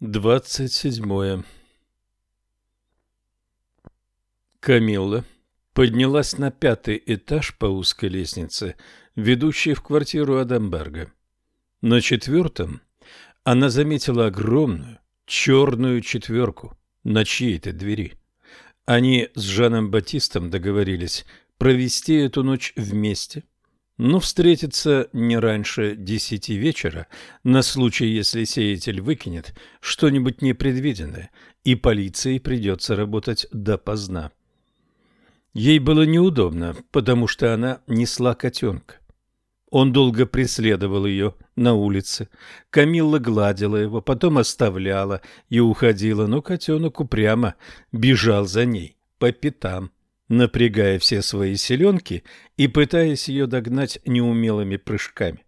Двадцать седьмое. Камилла поднялась на пятый этаж по узкой лестнице, ведущей в квартиру Адамберга. На четвертом она заметила огромную черную четверку на чьей-то двери. Они с Жаном Батистом договорились провести эту ночь вместе – но встретиться не раньше десяти вечера на случай, если сеятель выкинет что-нибудь непредвиденное, и полиции придется работать допоздна. Ей было неудобно, потому что она несла котенка. Он долго преследовал ее на улице. Камилла гладила его, потом оставляла и уходила, но котенок упрямо бежал за ней по пятам напрягая все свои селенки и пытаясь ее догнать неумелыми прыжками.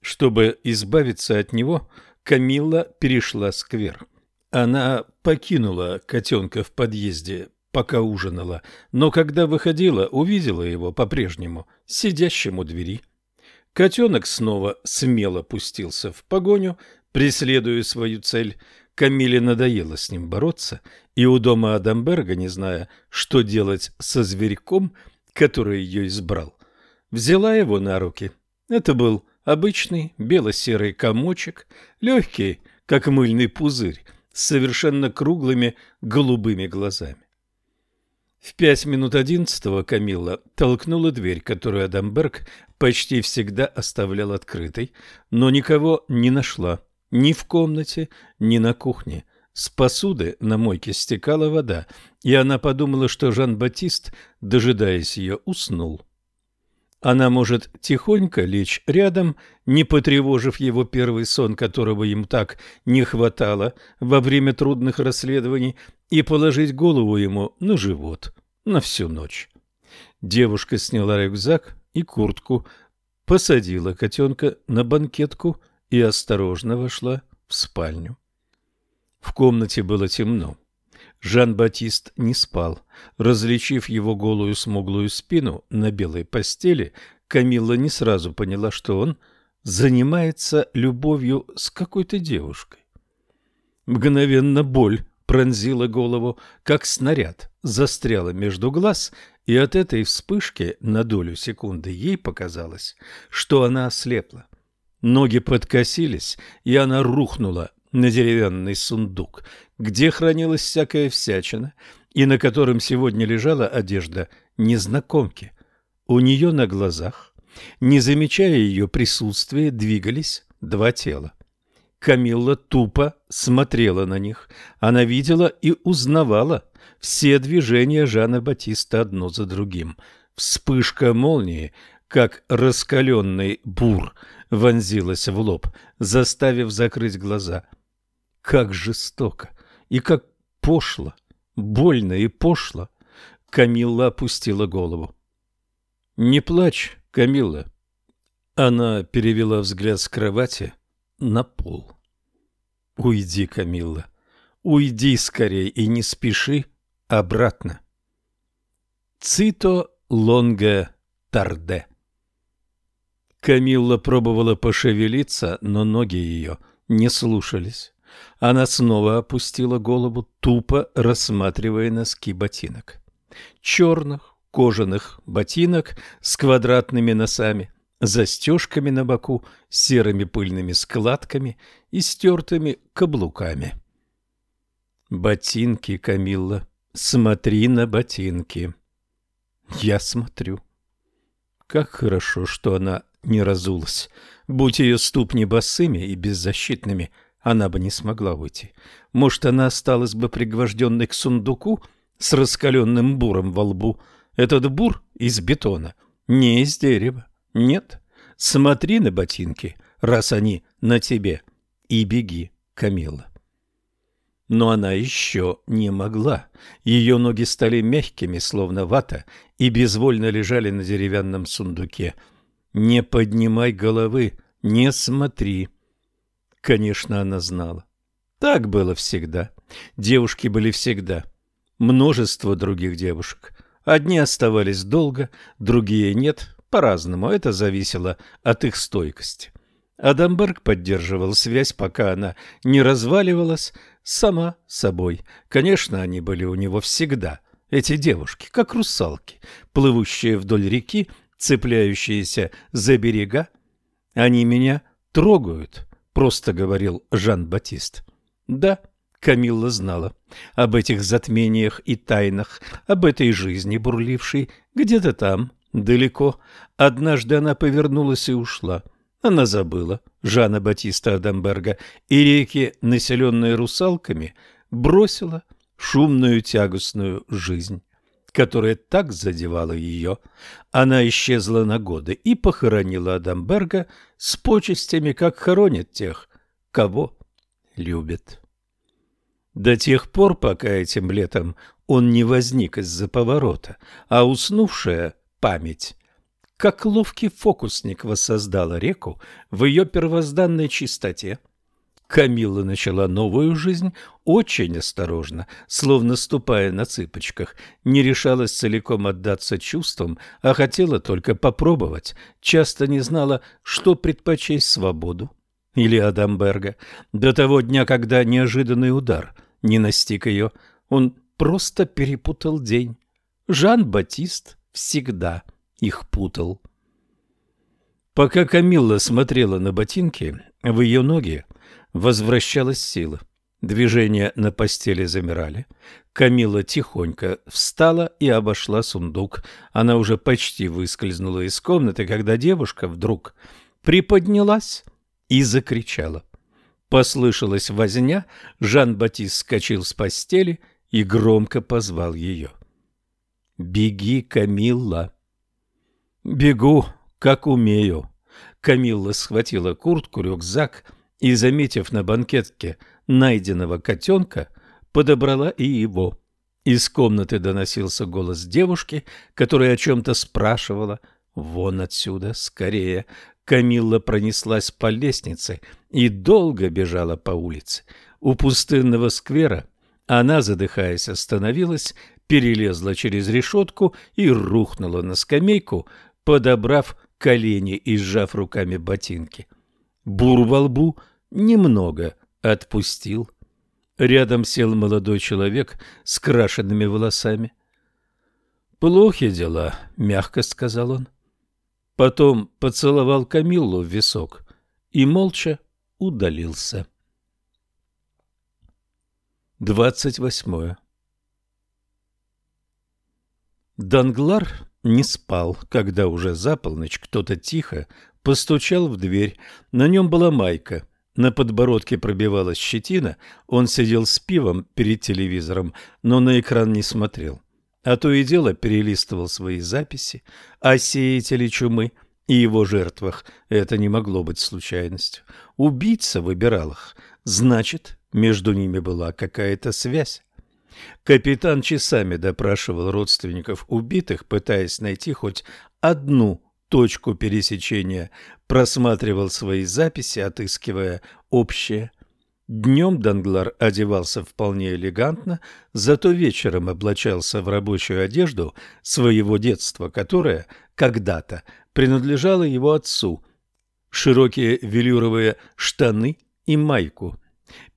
Чтобы избавиться от него, Камилла перешла сквер. Она покинула котенка в подъезде, пока ужинала, но когда выходила, увидела его по-прежнему сидящим у двери. Котенок снова смело пустился в погоню, преследуя свою цель – Камиле надоело с ним бороться, и у дома Адамберга, не зная, что делать со зверьком, который ее избрал, взяла его на руки. Это был обычный бело-серый комочек, легкий, как мыльный пузырь, с совершенно круглыми голубыми глазами. В пять минут одиннадцатого Камилла толкнула дверь, которую Адамберг почти всегда оставлял открытой, но никого не нашла ни в комнате, ни на кухне. С посуды на мойке стекала вода, и она подумала, что Жан-Батист, дожидаясь ее, уснул. Она может тихонько лечь рядом, не потревожив его первый сон, которого им так не хватало во время трудных расследований, и положить голову ему на живот на всю ночь. Девушка сняла рюкзак и куртку, посадила котенка на банкетку и осторожно вошла в спальню. В комнате было темно. Жан-Батист не спал. Различив его голую смуглую спину на белой постели, Камилла не сразу поняла, что он занимается любовью с какой-то девушкой. Мгновенно боль пронзила голову, как снаряд, застряла между глаз, и от этой вспышки на долю секунды ей показалось, что она ослепла. Ноги подкосились, и она рухнула на деревянный сундук, где хранилась всякая всячина, и на котором сегодня лежала одежда незнакомки. У нее на глазах, не замечая ее присутствия, двигались два тела. Камилла тупо смотрела на них. Она видела и узнавала все движения Жана Батиста одно за другим. Вспышка молнии, как раскаленный бур, вонзилась в лоб, заставив закрыть глаза. Как жестоко и как пошло, больно и пошло. Камилла опустила голову. «Не плачь, Камилла». Она перевела взгляд с кровати на пол. «Уйди, Камилла, уйди скорей и не спеши обратно». Цито лонга тарде. Камилла пробовала пошевелиться, но ноги ее не слушались. Она снова опустила голову, тупо рассматривая носки ботинок. Черных кожаных ботинок с квадратными носами, застежками на боку, серыми пыльными складками и стертыми каблуками. Ботинки, Камилла, смотри на ботинки. Я смотрю. Как хорошо, что она не разулась. Будь ее ступни босыми и беззащитными, она бы не смогла выйти. Может, она осталась бы пригвожденной к сундуку с раскаленным буром во лбу. Этот бур из бетона, не из дерева. Нет, смотри на ботинки, раз они на тебе, и беги, Камила. Но она еще не могла. Ее ноги стали мягкими, словно вата, и безвольно лежали на деревянном сундуке – не поднимай головы, не смотри. Конечно, она знала. Так было всегда. Девушки были всегда. Множество других девушек. Одни оставались долго, другие нет, по-разному. Это зависело от их стойкости. Адамберг поддерживал связь, пока она не разваливалась сама собой. Конечно, они были у него всегда, эти девушки, как русалки, плывущие вдоль реки, цепляющиеся за берега. Они меня трогают, просто говорил Жан-Батист. Да, Камилла знала об этих затмениях и тайнах, об этой жизни, бурлившей где-то там, далеко. Однажды она повернулась и ушла. Она забыла Жана Батиста Адамберга и реки, населенные русалками, бросила шумную тягостную жизнь, которая так задевала ее. Она исчезла на годы и похоронила Адамберга с почестями, как хоронят тех, кого любят. До тех пор, пока этим летом он не возник из-за поворота, а уснувшая память как ловкий фокусник воссоздала реку в ее первозданной чистоте. Камилла начала новую жизнь очень осторожно, словно ступая на цыпочках, не решалась целиком отдаться чувствам, а хотела только попробовать, часто не знала, что предпочесть свободу или Адамберга. До того дня, когда неожиданный удар не настиг ее, он просто перепутал день. Жан-Батист всегда – их путал. Пока Камилла смотрела на ботинки, в ее ноги возвращалась сила. Движения на постели замирали. Камила тихонько встала и обошла сундук. Она уже почти выскользнула из комнаты, когда девушка вдруг приподнялась и закричала. Послышалась возня, Жан-Батист скочил с постели и громко позвал ее. «Беги, Камилла!» «Бегу, как умею». Камилла схватила куртку, рюкзак и, заметив на банкетке найденного котенка, подобрала и его. Из комнаты доносился голос девушки, которая о чем-то спрашивала. «Вон отсюда, скорее!» Камилла пронеслась по лестнице и долго бежала по улице. У пустынного сквера она, задыхаясь, остановилась, перелезла через решетку и рухнула на скамейку, подобрав колени и сжав руками ботинки. Бур во лбу немного отпустил. Рядом сел молодой человек с крашенными волосами. «Плохи дела», — мягко сказал он. Потом поцеловал Камиллу в висок и молча удалился. Двадцать восьмое. Данглар не спал, когда уже за полночь кто-то тихо постучал в дверь. На нем была майка, на подбородке пробивалась щетина, он сидел с пивом перед телевизором, но на экран не смотрел. А то и дело перелистывал свои записи о сеятеле чумы и его жертвах. Это не могло быть случайностью. Убийца выбирал их, значит, между ними была какая-то связь. Капитан часами допрашивал родственников убитых, пытаясь найти хоть одну точку пересечения, просматривал свои записи, отыскивая общее. Днем Данглар одевался вполне элегантно, зато вечером облачался в рабочую одежду своего детства, которая когда-то принадлежала его отцу. Широкие велюровые штаны и майку.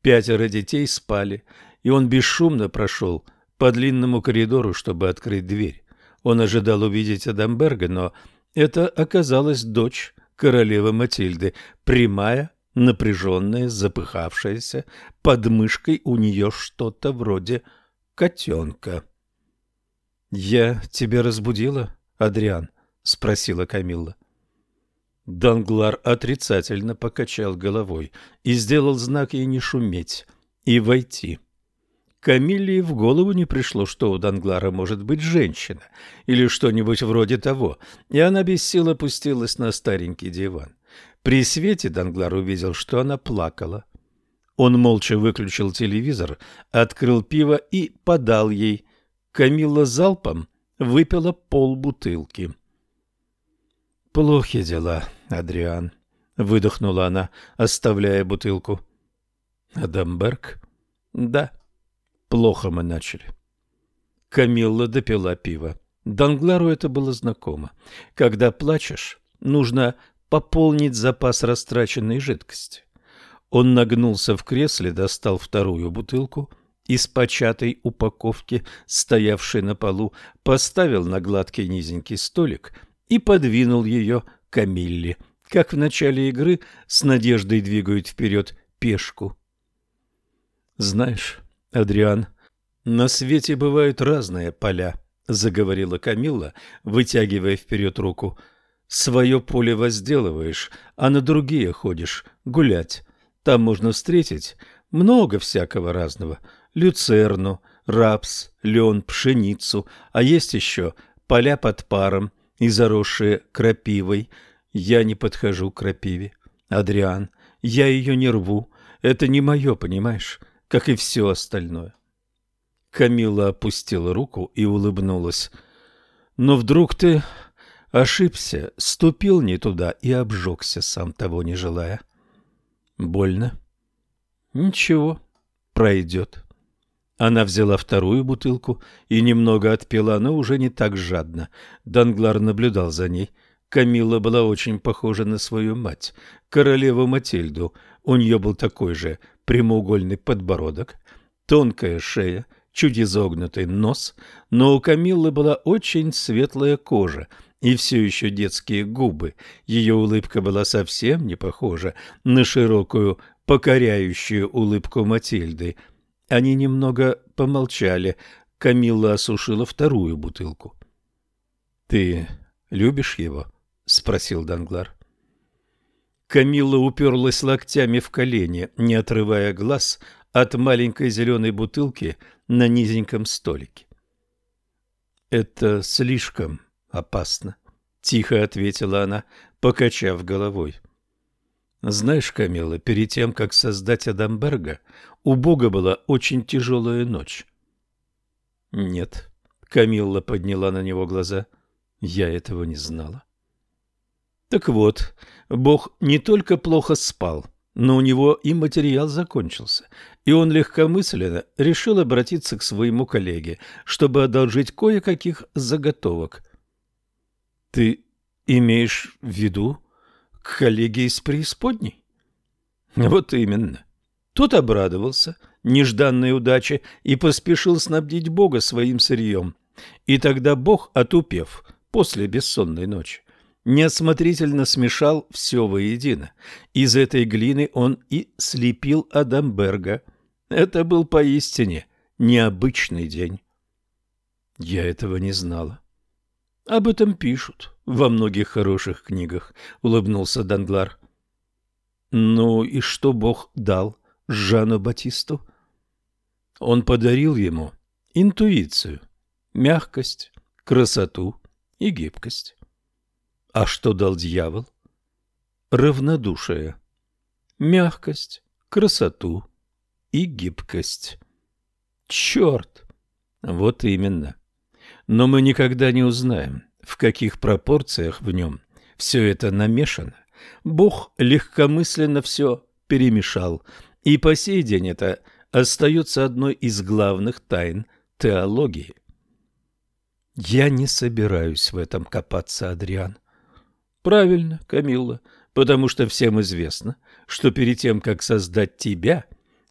Пятеро детей спали – и он бесшумно прошел по длинному коридору, чтобы открыть дверь. Он ожидал увидеть Адамберга, но это оказалась дочь королевы Матильды, прямая, напряженная, запыхавшаяся, под мышкой у нее что-то вроде котенка. — Я тебя разбудила, Адриан? — спросила Камилла. Данглар отрицательно покачал головой и сделал знак ей не шуметь и войти. — Камилле в голову не пришло, что у Данглара может быть женщина или что-нибудь вроде того, и она без сил опустилась на старенький диван. При свете Данглар увидел, что она плакала. Он молча выключил телевизор, открыл пиво и подал ей. Камилла залпом выпила полбутылки. «Плохи дела, Адриан», — выдохнула она, оставляя бутылку. «Адамберг?» «Да». Плохо мы начали. Камилла допила пиво. Данглару это было знакомо. Когда плачешь, нужно пополнить запас растраченной жидкости. Он нагнулся в кресле, достал вторую бутылку из початой упаковки, стоявшей на полу, поставил на гладкий низенький столик и подвинул ее Камилле, как в начале игры с надеждой двигают вперед пешку. «Знаешь, Адриан, на свете бывают разные поля», — заговорила Камилла, вытягивая вперед руку. «Свое поле возделываешь, а на другие ходишь гулять. Там можно встретить много всякого разного. Люцерну, рапс, лен, пшеницу, а есть еще поля под паром и заросшие крапивой. Я не подхожу к крапиве. Адриан, я ее не рву. Это не мое, понимаешь, как и все остальное. Камила опустила руку и улыбнулась. Но вдруг ты ошибся, ступил не туда и обжегся, сам того не желая. Больно? Ничего, пройдет. Она взяла вторую бутылку и немного отпила, но уже не так жадно. Данглар наблюдал за ней. Камила была очень похожа на свою мать, королеву Матильду. У нее был такой же прямоугольный подбородок, тонкая шея, чуть изогнутый нос, но у Камиллы была очень светлая кожа и все еще детские губы. Ее улыбка была совсем не похожа на широкую, покоряющую улыбку Матильды. Они немного помолчали. Камилла осушила вторую бутылку. — Ты любишь его? — спросил Данглар. Камилла уперлась локтями в колени, не отрывая глаз от маленькой зеленой бутылки на низеньком столике. «Это слишком опасно», — тихо ответила она, покачав головой. «Знаешь, Камилла, перед тем, как создать Адамберга, у Бога была очень тяжелая ночь». «Нет», — Камилла подняла на него глаза, — «я этого не знала». Так вот, Бог не только плохо спал, но у него и материал закончился, и он легкомысленно решил обратиться к своему коллеге, чтобы одолжить кое-каких заготовок. — Ты имеешь в виду к коллеге из преисподней? — Вот именно. Тот обрадовался нежданной удаче и поспешил снабдить Бога своим сырьем. И тогда Бог, отупев после бессонной ночи, неосмотрительно смешал все воедино. Из этой глины он и слепил Адамберга. Это был поистине необычный день. Я этого не знала. Об этом пишут во многих хороших книгах, улыбнулся Данглар. Ну и что Бог дал Жану Батисту? Он подарил ему интуицию, мягкость, красоту и гибкость. А что дал дьявол? Равнодушие, мягкость, красоту и гибкость. Черт! Вот именно. Но мы никогда не узнаем, в каких пропорциях в нем все это намешано. Бог легкомысленно все перемешал, и по сей день это остается одной из главных тайн теологии. Я не собираюсь в этом копаться, Адриан. Правильно, Камилла, потому что всем известно, что перед тем, как создать тебя,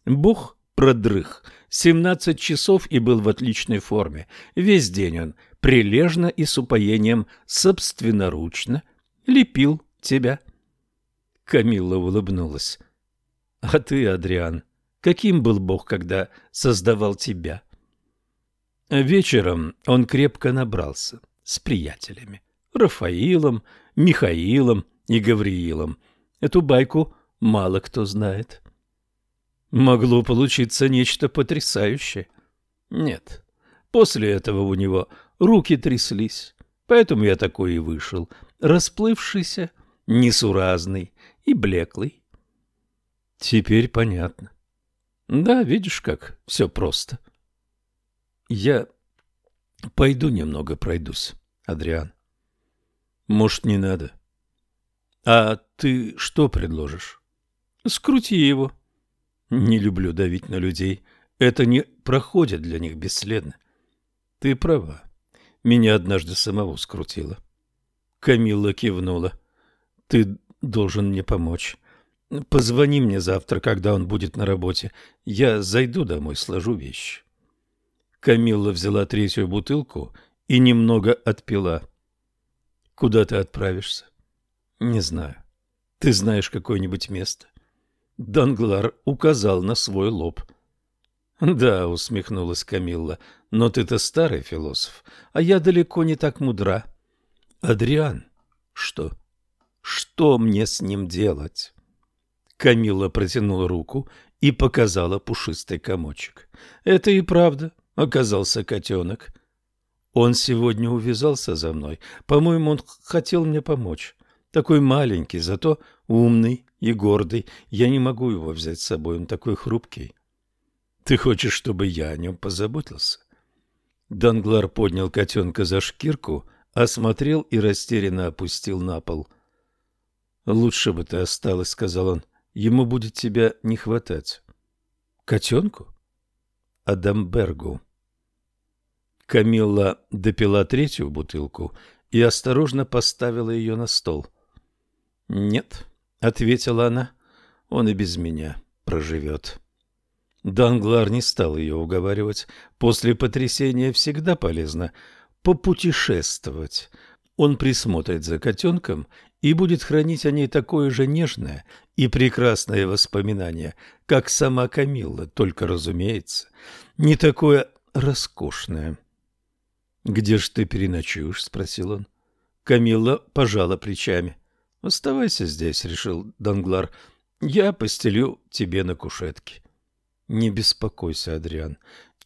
Бог продрых семнадцать часов и был в отличной форме. Весь день он прилежно и с упоением собственноручно лепил тебя. Камилла улыбнулась. А ты, Адриан, каким был Бог, когда создавал тебя? Вечером он крепко набрался с приятелями. Рафаилом, Михаилом и Гавриилом. Эту байку мало кто знает. Могло получиться нечто потрясающее. Нет, после этого у него руки тряслись, поэтому я такой и вышел, расплывшийся, несуразный и блеклый. Теперь понятно. Да, видишь, как все просто. Я пойду немного пройдусь, Адриан. Может, не надо. А ты что предложишь? Скрути его. Не люблю давить на людей. Это не проходит для них бесследно. Ты права. Меня однажды самого скрутило. Камилла кивнула. Ты должен мне помочь. Позвони мне завтра, когда он будет на работе. Я зайду домой, сложу вещи. Камилла взяла третью бутылку и немного отпила. Куда ты отправишься? Не знаю. Ты знаешь какое-нибудь место? Данглар указал на свой лоб. Да, усмехнулась Камилла. Но ты-то старый философ, а я далеко не так мудра. Адриан, что? Что мне с ним делать? Камилла протянула руку и показала пушистый комочек. Это и правда оказался котенок. Он сегодня увязался за мной. По-моему, он хотел мне помочь. Такой маленький, зато умный и гордый. Я не могу его взять с собой, он такой хрупкий. Ты хочешь, чтобы я о нем позаботился? Данглар поднял котенка за шкирку, осмотрел и растерянно опустил на пол. «Лучше бы ты осталась», — сказал он. Ему будет тебя не хватать. Котенку? Адамбергу. Камилла допила третью бутылку и осторожно поставила ее на стол. «Нет», — ответила она, — «он и без меня проживет». Данглар не стал ее уговаривать. После потрясения всегда полезно попутешествовать. Он присмотрит за котенком и будет хранить о ней такое же нежное и прекрасное воспоминание, как сама Камилла, только, разумеется, не такое роскошное. «Где ж ты переночуешь?» — спросил он. Камилла пожала плечами. «Оставайся здесь», — решил Данглар. «Я постелю тебе на кушетке». «Не беспокойся, Адриан.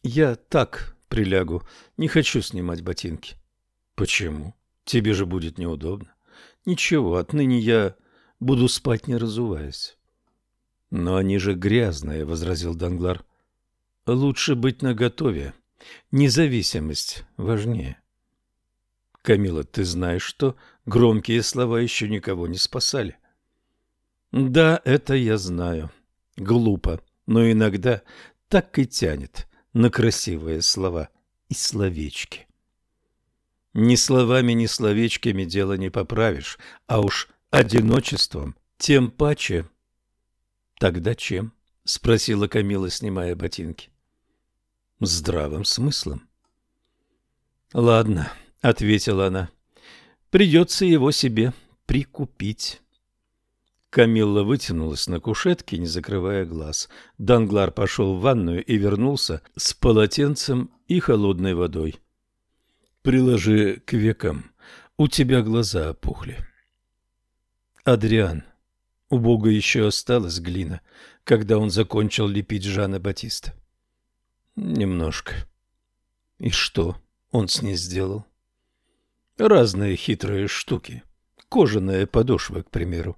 Я так прилягу. Не хочу снимать ботинки». «Почему? Тебе же будет неудобно». Ничего, отныне я буду спать не разуваясь. Но они же грязные, возразил Данглар. Лучше быть наготове. Независимость важнее. Камила, ты знаешь, что громкие слова еще никого не спасали. Да, это я знаю. Глупо, но иногда так и тянет на красивые слова и словечки. Ни словами, ни словечками дело не поправишь, а уж одиночеством тем паче. — Тогда чем? — спросила Камила, снимая ботинки. — Здравым смыслом. — Ладно, — ответила она, — придется его себе прикупить. Камилла вытянулась на кушетке, не закрывая глаз. Данглар пошел в ванную и вернулся с полотенцем и холодной водой. — Приложи к векам. У тебя глаза опухли. Адриан. У Бога еще осталась глина, когда он закончил лепить Жана Батиста. Немножко. И что он с ней сделал? Разные хитрые штуки. Кожаная подошва, к примеру.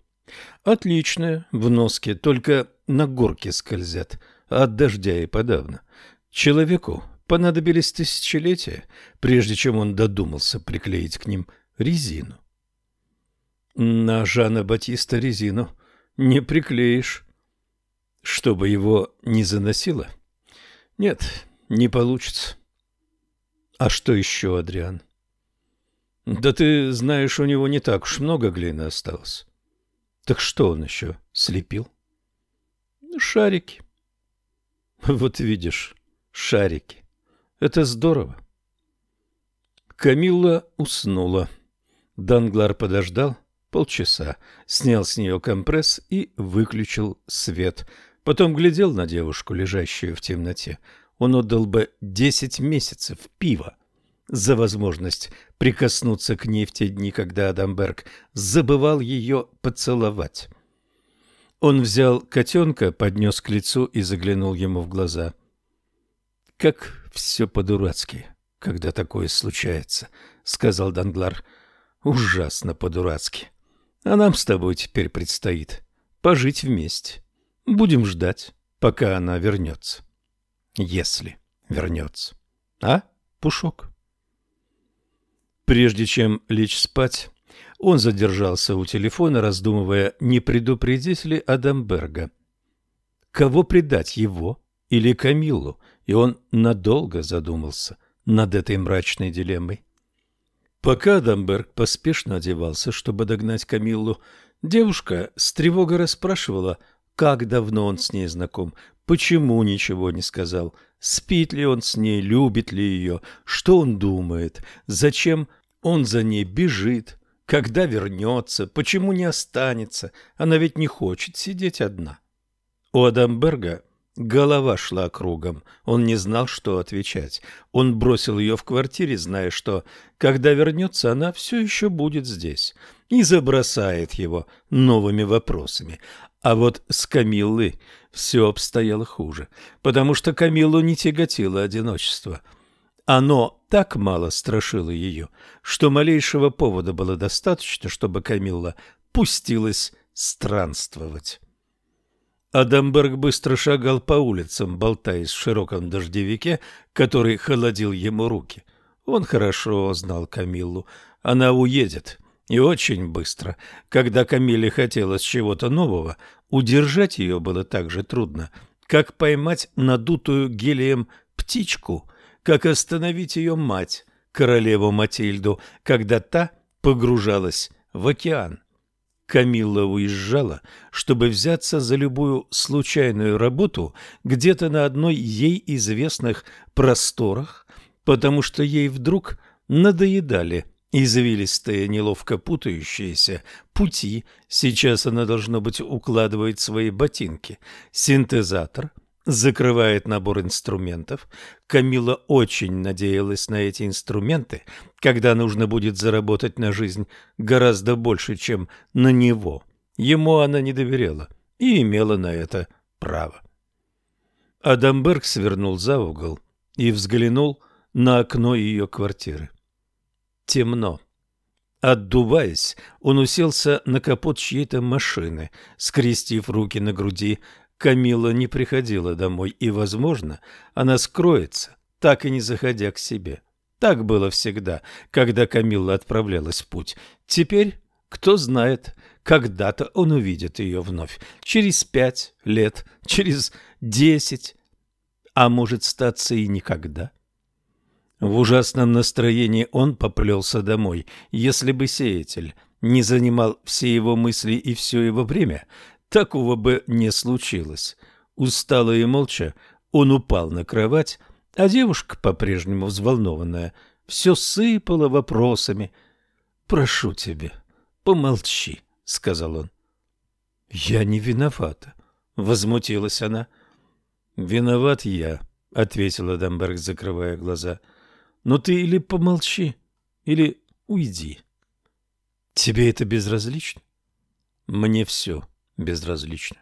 Отличная, в носке, только на горке скользят, от дождя и подавно. Человеку Понадобились тысячелетия, прежде чем он додумался приклеить к ним резину. На Жана Батиста резину не приклеишь. Чтобы его не заносило? Нет, не получится. А что еще, Адриан? Да ты знаешь, у него не так уж много глины осталось. Так что он еще слепил? Шарики. Вот видишь, шарики. Это здорово. Камилла уснула. Данглар подождал полчаса, снял с нее компресс и выключил свет. Потом глядел на девушку, лежащую в темноте. Он отдал бы десять месяцев пива за возможность прикоснуться к ней в те дни, когда Адамберг забывал ее поцеловать. Он взял котенка, поднес к лицу и заглянул ему в глаза. Как все по-дурацки, когда такое случается, сказал Данглар. Ужасно по-дурацки. А нам с тобой теперь предстоит пожить вместе. Будем ждать, пока она вернется. Если вернется. А, Пушок? Прежде чем лечь спать, он задержался у телефона, раздумывая, не предупредить ли Адамберга. Кого предать, его или Камиллу? и он надолго задумался над этой мрачной дилеммой. Пока Дамберг поспешно одевался, чтобы догнать Камиллу, Девушка с тревогой расспрашивала, как давно он с ней знаком, почему ничего не сказал, спит ли он с ней, любит ли ее, что он думает, зачем он за ней бежит, когда вернется, почему не останется, она ведь не хочет сидеть одна. У Адамберга Голова шла кругом. Он не знал, что отвечать. Он бросил ее в квартире, зная, что, когда вернется, она все еще будет здесь. И забросает его новыми вопросами. А вот с Камиллой все обстояло хуже, потому что Камиллу не тяготило одиночество. Оно так мало страшило ее, что малейшего повода было достаточно, чтобы Камилла пустилась странствовать. Адамберг быстро шагал по улицам, болтаясь в широком дождевике, который холодил ему руки. Он хорошо знал Камиллу. Она уедет. И очень быстро. Когда Камиле хотелось чего-то нового, удержать ее было так же трудно, как поймать надутую гелием птичку, как остановить ее мать, королеву Матильду, когда та погружалась в океан. Камилла уезжала, чтобы взяться за любую случайную работу где-то на одной ей известных просторах, потому что ей вдруг надоедали извилистые, неловко путающиеся пути. Сейчас она, должно быть, укладывает свои ботинки. Синтезатор — закрывает набор инструментов. Камила очень надеялась на эти инструменты, когда нужно будет заработать на жизнь гораздо больше, чем на него. Ему она не доверяла и имела на это право. Адамберг свернул за угол и взглянул на окно ее квартиры. Темно. Отдуваясь, он уселся на капот чьей-то машины, скрестив руки на груди, Камила не приходила домой, и, возможно, она скроется, так и не заходя к себе. Так было всегда, когда Камилла отправлялась в путь. Теперь, кто знает, когда-то он увидит ее вновь. Через пять лет, через десять, а может статься и никогда. В ужасном настроении он поплелся домой. Если бы сеятель не занимал все его мысли и все его время, Такого бы не случилось. Устало и молча он упал на кровать, а девушка, по-прежнему взволнованная, все сыпала вопросами. «Прошу тебя, помолчи», — сказал он. «Я не виновата», — возмутилась она. «Виноват я», — ответила Дамберг, закрывая глаза. «Но ты или помолчи, или уйди». «Тебе это безразлично?» «Мне все безразлично.